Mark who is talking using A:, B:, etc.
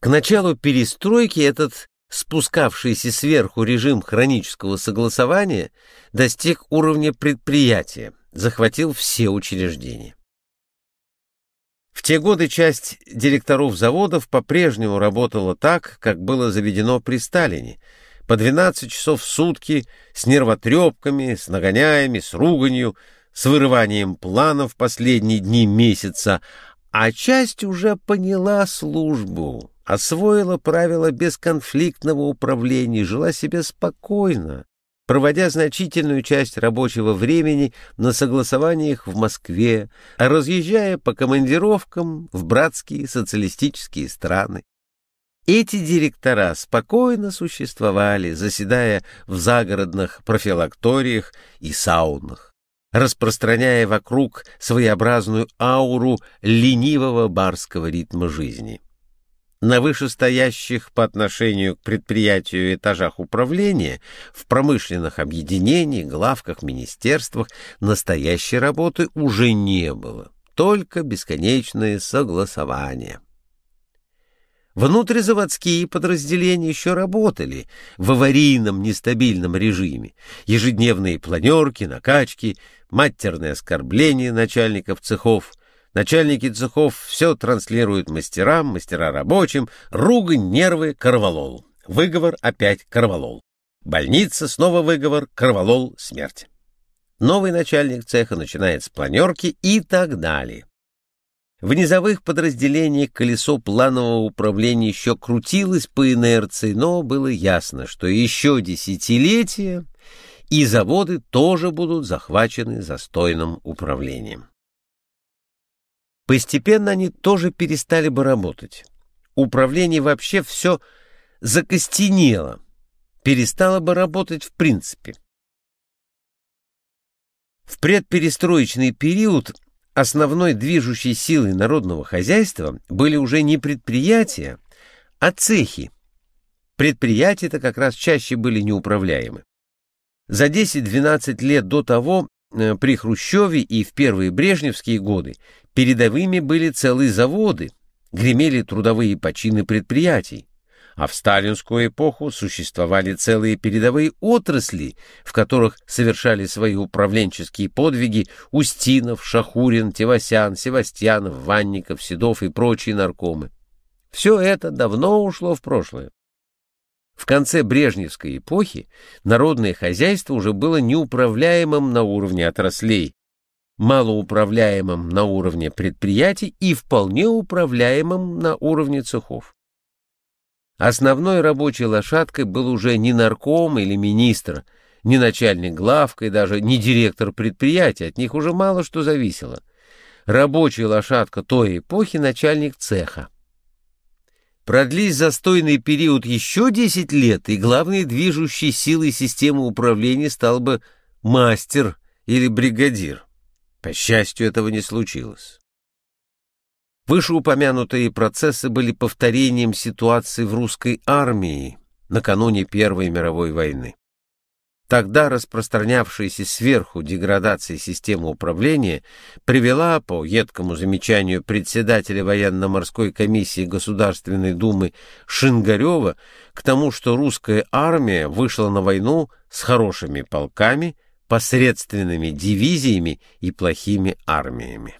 A: К началу перестройки этот спускавшийся сверху режим хронического согласования достиг уровня предприятия, захватил все учреждения. В те годы часть директоров заводов по-прежнему работала так, как было заведено при Сталине, по 12 часов в сутки, с нервотрепками, с нагоняями, с руганью, с вырыванием планов последние дни месяца, а часть уже поняла службу, освоила правила бесконфликтного управления, жила себе спокойно, проводя значительную часть рабочего времени на согласованиях в Москве, а разъезжая по командировкам в братские социалистические страны. Эти директора спокойно существовали, заседая в загородных профилакториях и саунах, распространяя вокруг своеобразную ауру ленивого барского ритма жизни. На вышестоящих по отношению к предприятию этажах управления, в промышленных объединениях, главках, министерствах настоящей работы уже не было, только бесконечное согласование. Внутризаводские подразделения еще работали в аварийном нестабильном режиме. Ежедневные планерки, накачки, матерные оскорбления начальников цехов — Начальники цехов все транслируют мастерам, мастера рабочим, ругань, нервы, корвалол. Выговор опять корвалол. Больница, снова выговор, корвалол, смерть. Новый начальник цеха начинает с планерки и так далее. В низовых подразделениях колесо планового управления еще крутилось по инерции, но было ясно, что еще десятилетия и заводы тоже будут захвачены застойным управлением. Постепенно они тоже перестали бы работать. Управление вообще все закостенело, перестало бы работать в принципе. В предперестроечный период основной движущей силой народного хозяйства были уже не предприятия, а цехи. Предприятия-то как раз чаще были неуправляемы. За 10-12 лет до того Э, при Хрущеве и в первые брежневские годы передовыми были целые заводы, гремели трудовые почины предприятий, а в сталинскую эпоху существовали целые передовые отрасли, в которых совершали свои управленческие подвиги Устинов, Шахурин, Тевасян, Севастьянов, Ванников, Седов и прочие наркомы. Все это давно ушло в прошлое. В конце Брежневской эпохи народное хозяйство уже было неуправляемым на уровне отраслей, малоуправляемым на уровне предприятий и вполне управляемым на уровне цехов. Основной рабочей лошадкой был уже не нарком или министр, не начальник главка и даже не директор предприятия, от них уже мало что зависело. Рабочая лошадка той эпохи — начальник цеха. Продлись застойный период еще 10 лет, и главной движущей силой системы управления стал бы мастер или бригадир. По счастью, этого не случилось. Вышеупомянутые процессы были повторением ситуации в русской армии накануне Первой мировой войны. Тогда распространявшаяся сверху деградация системы управления привела, по едкому замечанию председателя военно-морской комиссии Государственной Думы Шингарева, к тому, что русская армия вышла на войну с хорошими полками, посредственными дивизиями и плохими армиями.